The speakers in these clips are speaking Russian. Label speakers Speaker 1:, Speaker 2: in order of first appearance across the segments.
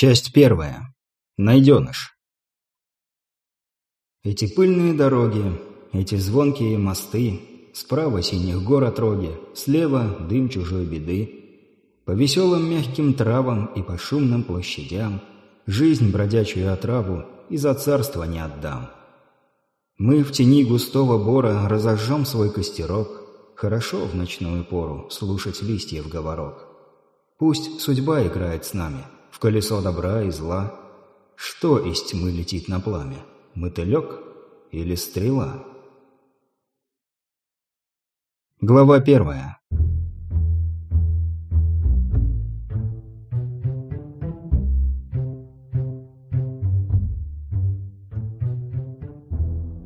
Speaker 1: Часть первая. Найденыш. Эти пыльные дороги, эти звонкие мосты, справа синих гор отроги, слева дым чужой беды. По веселым мягким травам и по шумным площадям жизнь бродячую отраву и за царство не отдам. Мы в тени густого бора разожжем свой костерок, хорошо в ночную пору слушать листьев говорок. Пусть судьба играет с нами — колесо добра и зла. Что из тьмы летит на пламя? Мотылек или стрела? Глава первая.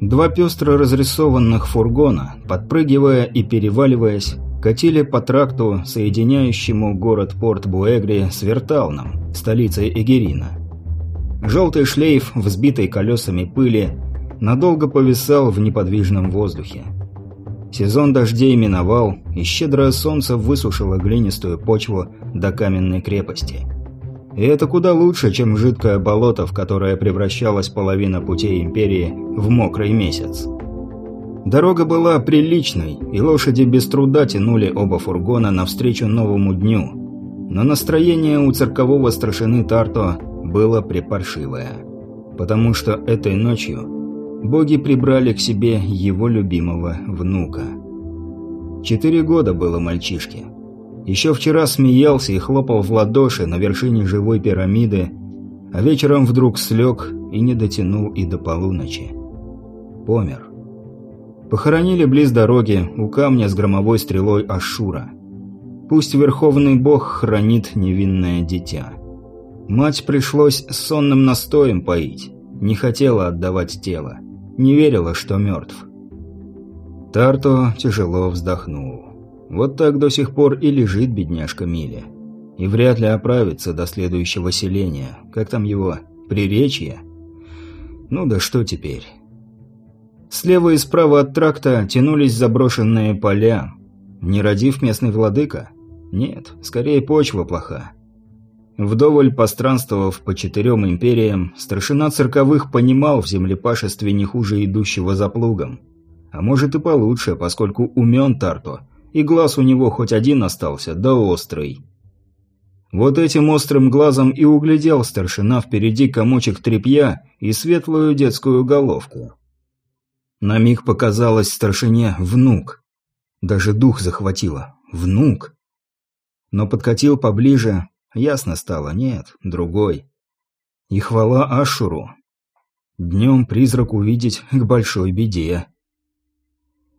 Speaker 1: Два пестро разрисованных фургона, подпрыгивая и переваливаясь, катили по тракту, соединяющему город Порт Буэгри с Верталном, столицей Эгерина. Желтый шлейф, взбитый колесами пыли, надолго повисал в неподвижном воздухе. Сезон дождей миновал, и щедрое солнце высушило глинистую почву до каменной крепости. И это куда лучше, чем жидкое болото, в которое превращалась половина путей Империи в мокрый месяц. Дорога была приличной, и лошади без труда тянули оба фургона навстречу новому дню. Но настроение у циркового старшины Тарто было припаршивое. Потому что этой ночью боги прибрали к себе его любимого внука. Четыре года было мальчишке. Еще вчера смеялся и хлопал в ладоши на вершине живой пирамиды, а вечером вдруг слег и не дотянул и до полуночи. Помер. Похоронили близ дороги, у камня с громовой стрелой Ашура. Пусть Верховный Бог хранит невинное дитя. Мать пришлось сонным настоем поить. Не хотела отдавать тело. Не верила, что мертв. Тарто тяжело вздохнул. Вот так до сих пор и лежит бедняжка Мили. И вряд ли оправится до следующего селения. Как там его? Приречье? Ну да что теперь? Слева и справа от тракта тянулись заброшенные поля. Не родив местный владыка? Нет, скорее почва плоха. Вдоволь постранствовав по четырем империям, старшина цирковых понимал в землепашестве не хуже идущего за плугом. А может и получше, поскольку умен Тарто, и глаз у него хоть один остался, да острый. Вот этим острым глазом и углядел старшина впереди комочек тряпья и светлую детскую головку. На миг показалось старшине «внук». Даже дух захватило. «Внук». Но подкатил поближе, ясно стало, нет, другой. И хвала Ашуру. Днем призрак увидеть к большой беде.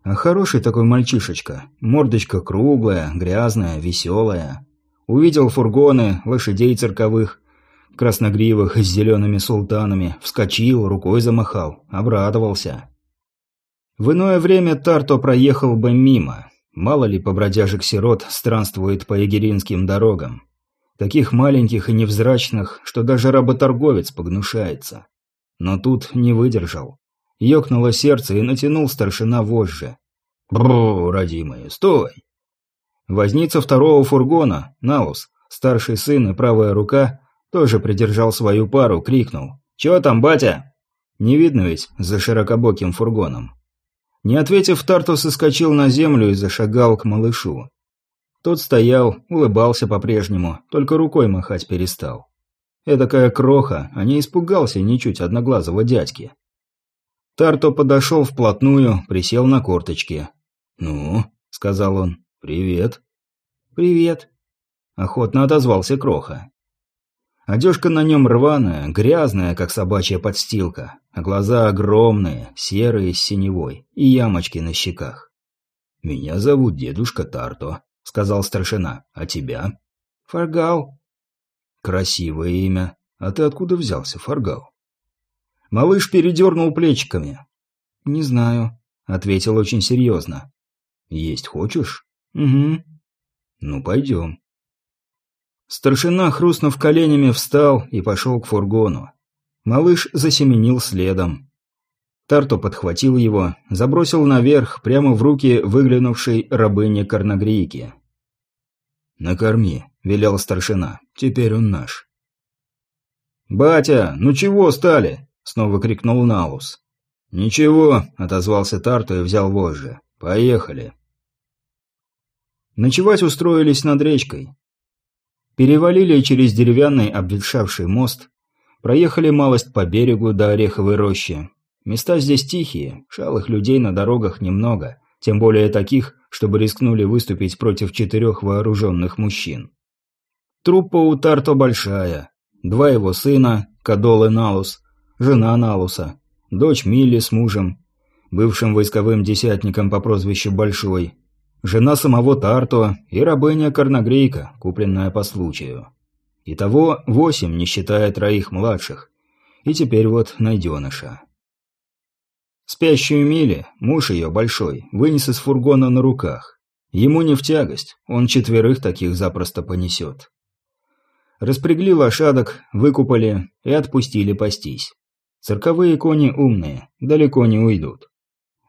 Speaker 1: А хороший такой мальчишечка, мордочка круглая, грязная, веселая. Увидел фургоны, лошадей цирковых, красногривых с зелеными султанами, вскочил, рукой замахал, обрадовался. В иное время Тарто проехал бы мимо. Мало ли побродяжек-сирот странствует по егеринским дорогам. Таких маленьких и невзрачных, что даже работорговец погнушается. Но тут не выдержал. Ёкнуло сердце и натянул старшина вожжи. «Бррр, родимые, стой!» Возница второго фургона, Наус, старший сын и правая рука, тоже придержал свою пару, крикнул. «Чё там, батя?» Не видно ведь за широкобоким фургоном. Не ответив, Тарту соскочил на землю и зашагал к малышу. Тот стоял, улыбался по-прежнему, только рукой махать перестал. Эдакая кроха, а не испугался ничуть одноглазого дядьки. Тарто подошел вплотную, присел на корточки. «Ну?» — сказал он. «Привет». «Привет», — охотно отозвался Кроха. Одежка на нем рваная, грязная, как собачья подстилка, а глаза огромные, серые с синевой, и ямочки на щеках. «Меня зовут дедушка Тарто», — сказал старшина. «А тебя?» «Фаргал». «Красивое имя. А ты откуда взялся, Фаргал?» Малыш передернул плечиками. «Не знаю», — ответил очень серьезно. «Есть хочешь?» «Угу». «Ну, пойдем». Старшина, хрустнув коленями, встал и пошел к фургону. Малыш засеменил следом. Тарто подхватил его, забросил наверх, прямо в руки выглянувшей рабыне Карнагрийки. «Накорми», — велел старшина, — «теперь он наш». «Батя, ну чего стали?» — снова крикнул Наус. «Ничего», — отозвался Тарту и взял вожжи. «Поехали». Ночевать устроились над речкой. Перевалили через деревянный обветшавший мост, проехали малость по берегу до Ореховой рощи. Места здесь тихие, шалых людей на дорогах немного, тем более таких, чтобы рискнули выступить против четырех вооруженных мужчин. Труппа у Тарто большая. Два его сына, Кадол и Налус, жена Налуса, дочь Милли с мужем, бывшим войсковым десятником по прозвищу Большой, жена самого Тарто и рабыня Корногрейка, купленная по случаю. Итого восемь, не считая троих младших. И теперь вот найденыша. Спящую Мили, муж ее, Большой, вынес из фургона на руках. Ему не в тягость, он четверых таких запросто понесет. Распрягли лошадок, выкупали и отпустили пастись. Цирковые кони умные, далеко не уйдут.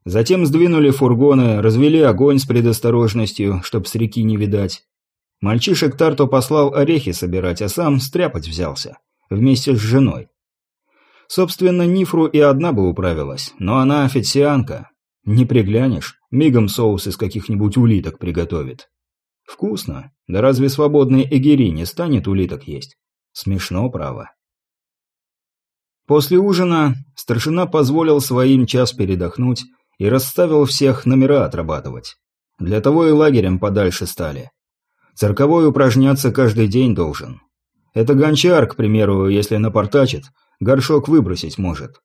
Speaker 1: Затем сдвинули фургоны, развели огонь с предосторожностью, чтоб с реки не видать. Мальчишек Тарто послал орехи собирать, а сам стряпать взялся. Вместе с женой. Собственно, Нифру и одна бы управилась, но она официанка. Не приглянешь, мигом соус из каких-нибудь улиток приготовит. Вкусно. Да разве свободный эгери не станет улиток есть? Смешно, право. После ужина старшина позволил своим час передохнуть и расставил всех номера отрабатывать. Для того и лагерем подальше стали. Цирковой упражняться каждый день должен. Это гончар, к примеру, если напортачит, горшок выбросить может.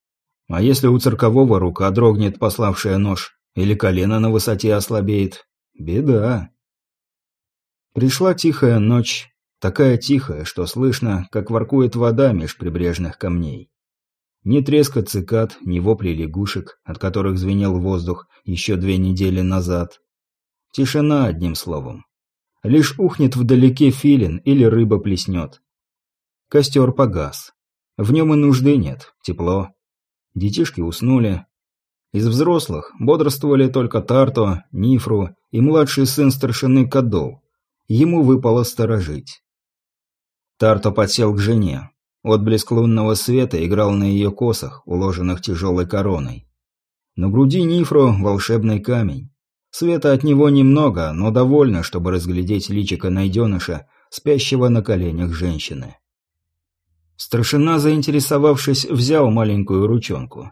Speaker 1: А если у циркового рука дрогнет, пославшая нож, или колено на высоте ослабеет, беда. Пришла тихая ночь, такая тихая, что слышно, как воркует вода меж прибрежных камней. Ни треска цикад, ни вопли лягушек, от которых звенел воздух еще две недели назад. Тишина, одним словом. Лишь ухнет вдалеке филин или рыба плеснет. Костер погас. В нем и нужды нет, тепло. Детишки уснули. Из взрослых бодрствовали только Тарто, Нифру и младший сын старшины Кадол. Ему выпало сторожить. Тарто подсел к жене. Отблеск лунного света играл на ее косах, уложенных тяжелой короной. На груди Нифро волшебный камень. Света от него немного, но довольно, чтобы разглядеть личико найденыша, спящего на коленях женщины. Старшина, заинтересовавшись, взял маленькую ручонку.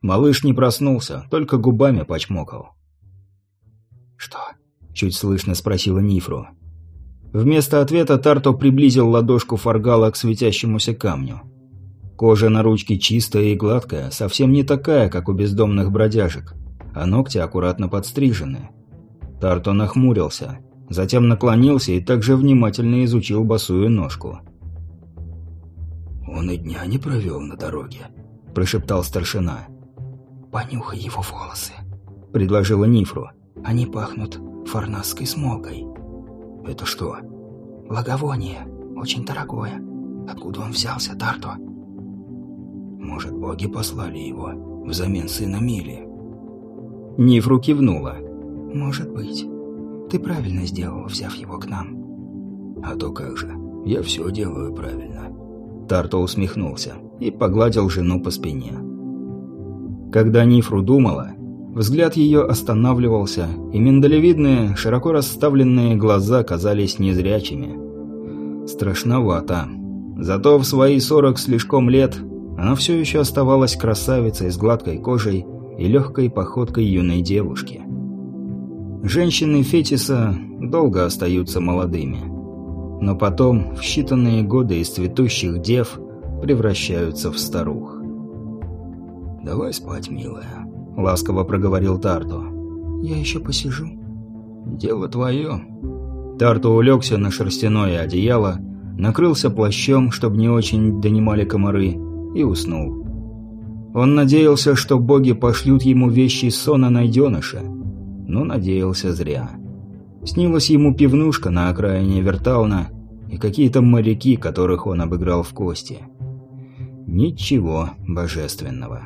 Speaker 1: Малыш не проснулся, только губами почмокал. «Что?» – чуть слышно спросила Нифру. Вместо ответа Тарто приблизил ладошку Фаргала к светящемуся камню. Кожа на ручке чистая и гладкая, совсем не такая, как у бездомных бродяжек, а ногти аккуратно подстрижены. Тарто нахмурился, затем наклонился и также внимательно изучил босую ножку.
Speaker 2: «Он и дня не провел на дороге», – прошептал старшина. «Понюхай его волосы», – предложила Нифру. «Они пахнут фарнасской смогой». «Это что?» «Благовоние. Очень дорогое. Откуда он взялся, Тарто?» «Может, боги послали его взамен сына Мили?»
Speaker 1: Нифру кивнула.
Speaker 2: «Может быть. Ты правильно сделал, взяв его к нам».
Speaker 1: «А то как же. Я все делаю правильно». Тарто усмехнулся и погладил жену по спине. Когда Нифру думала, Взгляд ее останавливался, и миндалевидные, широко расставленные глаза казались незрячими. Страшновато. Зато в свои сорок слишком лет она все еще оставалась красавицей с гладкой кожей и легкой походкой юной девушки. Женщины Фетиса долго остаются молодыми. Но потом, в считанные годы из цветущих дев, превращаются в старух.
Speaker 2: «Давай спать, милая», —
Speaker 1: ласково проговорил Тарту.
Speaker 2: «Я еще посижу».
Speaker 1: «Дело твое». Тарту улегся на шерстяное одеяло, накрылся плащом, чтобы не очень донимали комары, и уснул. Он надеялся, что боги пошлют ему вещи сона найденыша, но надеялся зря. Снилась ему пивнушка на окраине Вертауна и какие-то моряки, которых он обыграл в кости. Ничего божественного.